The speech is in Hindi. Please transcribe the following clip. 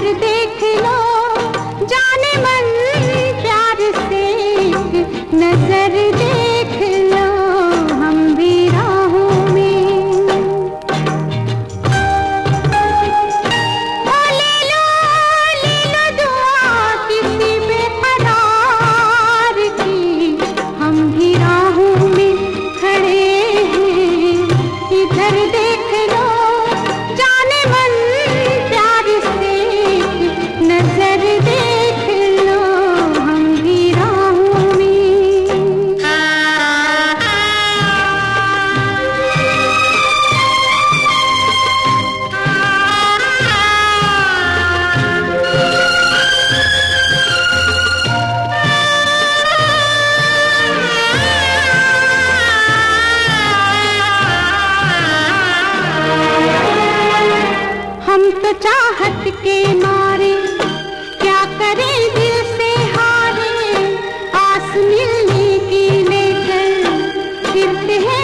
इधर देख लो। जाने मन प्यार से नज़र देख लो। हम भी राहों में। ओ, ले लो ले लो दुआ किसी बेकरार की। हम भी राहों में खड़े हैं। इधर देख हम तो चाहत के मारे, क्या करें दिल से हारे, आस मिलने की लेकर फिरते हैं